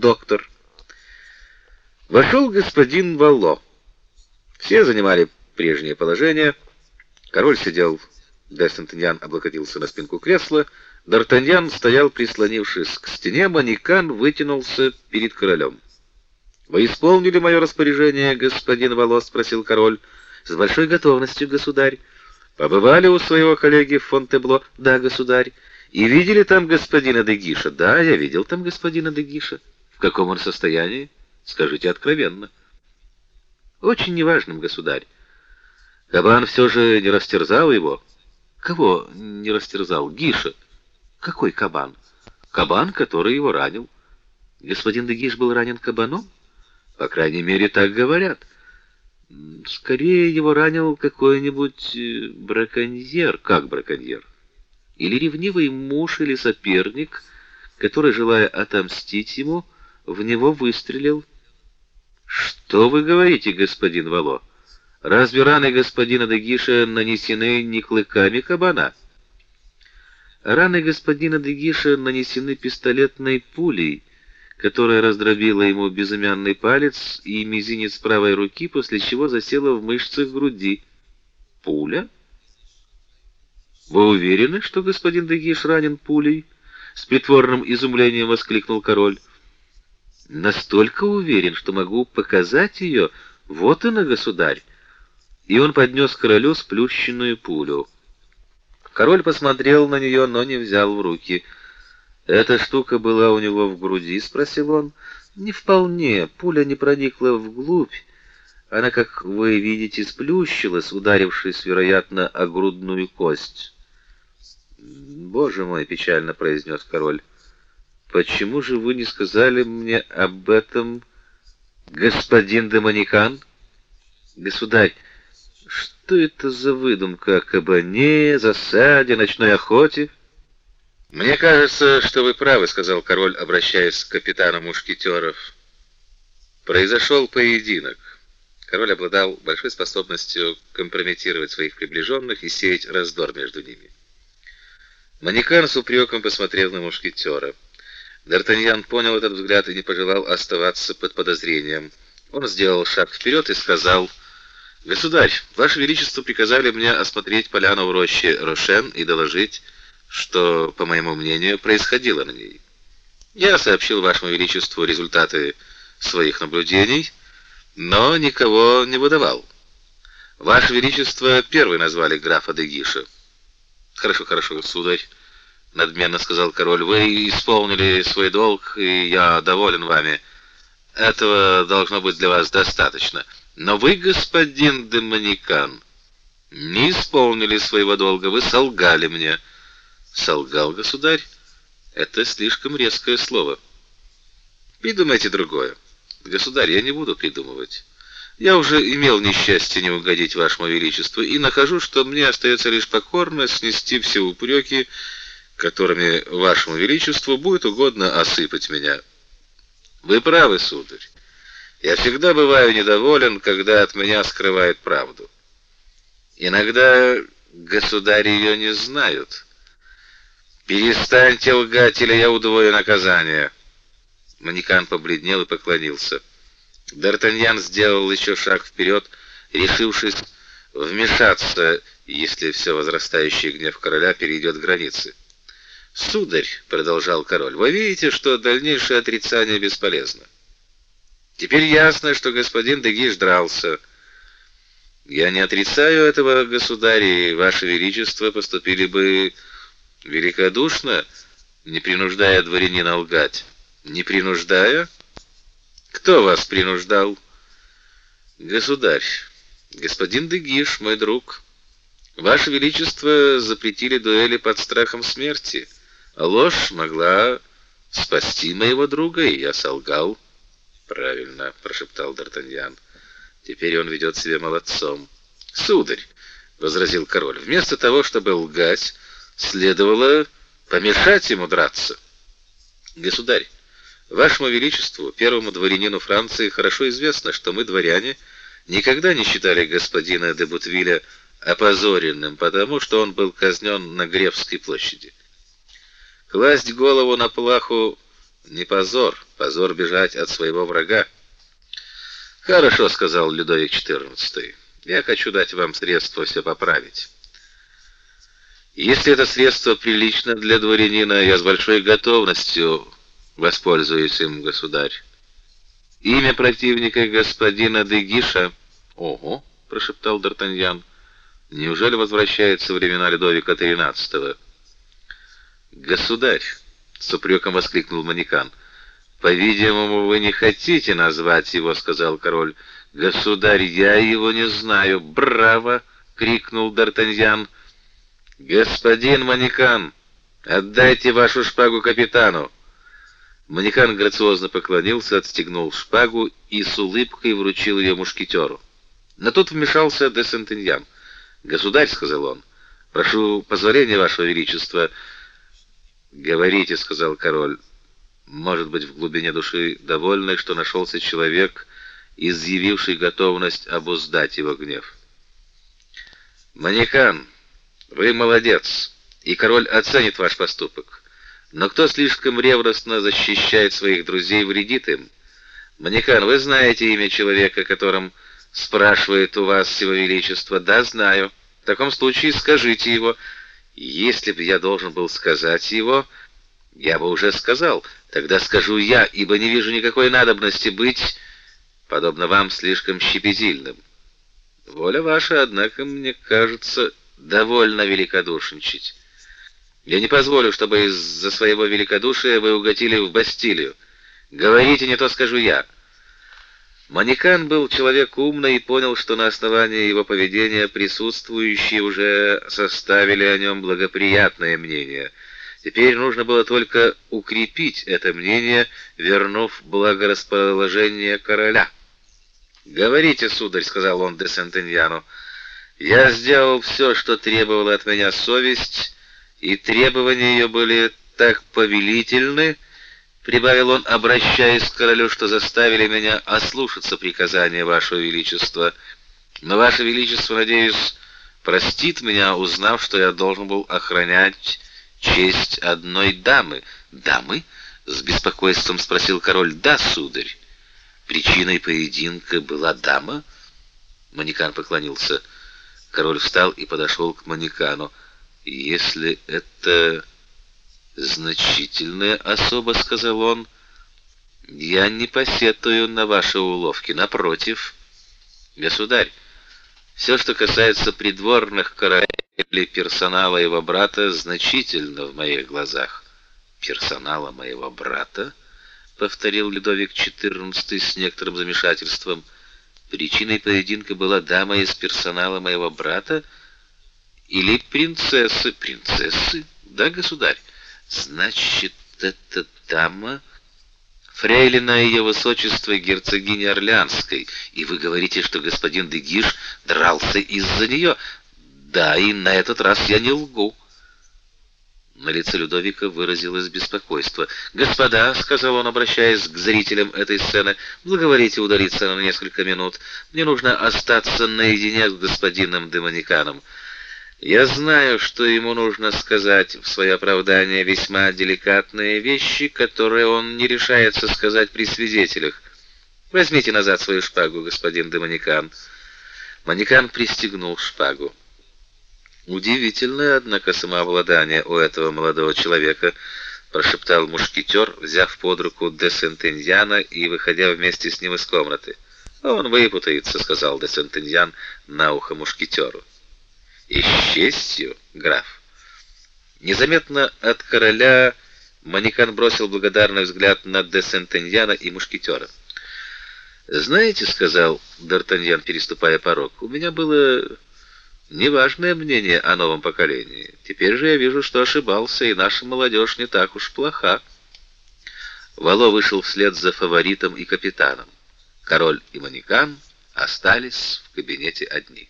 доктор. Вошел господин Вало. Все занимали прежнее положение. Король сидел, Д'Артаньян облокотился на спинку кресла, Д'Артаньян стоял, прислонившись к стене, Манекан вытянулся перед королем. «Вы исполнили мое распоряжение, господин Вало?» — спросил король. «С большой готовностью, государь. Побывали у своего коллеги в Фонтебло?» «Да, государь. И видели там господина Дегиша?» «Да, я видел там господина Дегиша». «В каком он состоянии?» Скажите откровенно. Очень неважным, государь. Кабан все же не растерзал его. Кого не растерзал? Гиша. Какой кабан? Кабан, который его ранил. Господин Дегиш был ранен кабаном? По крайней мере, так говорят. Скорее его ранил какой-нибудь э, браконьер, как браконьер. Или ревнивый муж или соперник, который, желая отомстить ему, в него выстрелил что вы говорите, господин Вало? Разве раны господина Дегиша нанесены не клыками кабана? Раны господина Дегиша нанесены пистолетной пулей, которая раздробила ему безымянный палец и мизинец правой руки, после чего засела в мышцах груди. Пуля? Вы уверены, что господин Дегиш ранен пулей? С притворным изумлением воскликнул король. Настолько уверен, что могу показать ее. Вот она, государь. И он поднес королю сплющенную пулю. Король посмотрел на нее, но не взял в руки. Эта штука была у него в груди, спросил он. Не вполне, пуля не проникла вглубь. Она, как вы видите, сплющилась, ударившись, вероятно, о грудную кость. Боже мой, печально произнес король. Почему же вы не сказали мне об этом, господин Демоникан? Государь, что это за выдумка о кабане, засаде, ночной охоте? Мне кажется, что вы правы, сказал король, обращаясь к капитану мушкетеров. Произошел поединок. Король обладал большой способностью компрометировать своих приближенных и сеять раздор между ними. Манекан с упреком посмотрел на мушкетера. Д'Артаньян понял этот взгляд и не пожелал оставаться под подозрением. Он сделал шаг вперед и сказал: "Государь, ваше величество приказали мне осмотреть поляну в роще Рошен и доложить, что, по моему мнению, происходило на ней. Я сообщил вашему величеству результаты своих наблюдений, но никого не выдавал. Ваше величество первый назвали графа де Гиша. Хорошо, хорошо, сударь надменно сказал король. Вы исполнили свой долг, и я доволен вами. Этого должно быть для вас достаточно. Но вы, господин Демоникан, не исполнили своего долга, вы солгали мне. Солгал государь? Это слишком резкое слово. Придумайте другое. Государь, я не буду придумывать. Я уже имел несчастье не угодить вашему величеству и нахожу, что мне остается лишь покорно снести все упреки которыми вашему величеству будет угодно осыпать меня. Вы правы, сударь. Я всегда бываю недоволен, когда от меня скрывают правду. Иногда государи ее не знают. Перестаньте лгать, или я удвою наказание. Манекан побледнел и поклонился. Д'Артаньян сделал еще шаг вперед, решившись вмешаться, если все возрастающий гнев короля перейдет границы. Сударь, продолжал король, вы видите, что дальнейшее отрицание бесполезно. Теперь ясно, что господин Дегиш дрался. Я не отрицаю этого, государь, и ваше величество поступили бы великодушно, не принуждая дворянина лгать. Не принуждая? Кто вас принуждал? Государь, господин Дегиш, мой друг. Ваше величество запретили дуэли под страхом смерти. Ложь могла спасти моего друга, и я солгал. Правильно, прошептал Д'Артаньян. Теперь он ведет себя молодцом. Сударь, возразил король, вместо того, чтобы лгать, следовало помешать ему драться. Государь, вашему величеству, первому дворянину Франции, хорошо известно, что мы дворяне никогда не считали господина де Бутвиля опозоренным, потому что он был казнен на Гревской площади. Класть голову на плаху Не позор, позор бежать от своего врага. Хорошо, сказал Людовик XIV. Я хочу дать вам средство все поправить. Если это средство прилично для дворянина, я с большой готовностью воспользуюсь им, государь. Имя противника господина Дегиша. Ого, прошептал Д'Артаньян. Неужели возвращается времена Людовика XIII? Государь, с упреком воскликнул Манекан. По-видимому, вы не хотите назвать его, сказал король. Государь, я его не знаю. Браво, крикнул Д'Артаньян. Господин Манекан, отдайте вашу шпагу капитану. Манекан грациозно поклонился, отстегнул шпагу и с улыбкой вручил ее мушкетеру. На тот вмешался де Сентеньян. "Государь", сказал он. "Прошу позволения вашего величества". "Говорите", сказал король. Может быть, в глубине души довольный, что нашелся человек, изъявивший готовность обуздать его гнев. "Манекан, вы молодец, и король оценит ваш поступок. Но кто слишком ревностно защищает своих друзей, вредит им. Манекан, вы знаете имя человека, которым спрашивает у вас его величество. Да, знаю. В таком случае скажите его. Если бы я должен был сказать его, я бы уже сказал. Тогда скажу я, ибо не вижу никакой надобности быть подобно вам слишком щепетильным. Воля ваша, однако, мне кажется, довольно великодушничать. Я не позволю, чтобы из-за своего великодушия вы угодили в Бастилию. Говорите, не то скажу я. Манекан был человек умный и понял, что на основании его поведения присутствующие уже составили о нем благоприятное мнение. Теперь нужно было только укрепить это мнение, вернув благорасположение короля. "Говорите, сударь", сказал он де Сентеньяну. "Я сделал все, что требовала от меня совесть, и требования ее были так повелительны, прибавил он, обращаясь к королю, что заставили меня ослушаться приказания вашего величества. Но ваше величество, надеюсь, простит меня, узнав, что я должен был охранять честь одной дамы. Дамы? с беспокойством спросил король. Да, сударь. Причиной поединка была дама? Манекан поклонился. Король встал и подошел к Манекану. Если это значительная особа, сказал он, я не посетую на ваши уловки, напротив, государь, все, что касается придворных королей или персонала его брата, значительно в моих глазах. Персонала моего брата, повторил Людовик XIV с некоторым замешательством. Причиной поединка была дама из персонала моего брата или принцессы, принцессы? Да, государь. Значит, это дама фрейлина ее высочества герцогиня Орлеанской, и вы говорите, что господин Дегиш дрался из-за нее. Да, и на этот раз я не лгу. На лице Людовика выразилось беспокойство. "Господа", сказал он, обращаясь к зрителям этой сцены, "благоволите удалиться на несколько минут. Мне нужно остаться наедине с господином Демониканом". Я знаю, что ему нужно сказать в свое оправдание весьма деликатные вещи, которые он не решается сказать при свидетелях. Возьмите назад свою шпагу, господин Демоникан. Манекан пристегнул шпагу. Удивительное, однако, самообладание у этого молодого человека, прошептал мушкетер, взяв под руку де Сентеньяна и выходя вместе с ним из комнаты. Он выпутается, сказал де Сентеньян на ухо мушкетеру и с честью, граф. Незаметно от короля Манекан бросил благодарный взгляд на де Сентеньяна и мушкетера. "Знаете, сказал Д'Артаньян, переступая порог. "У меня было неважное мнение о новом поколении. Теперь же я вижу, что ошибался, и наша молодежь не так уж плоха". Вало вышел вслед за фаворитом и капитаном. Король и Манекан остались в кабинете одни.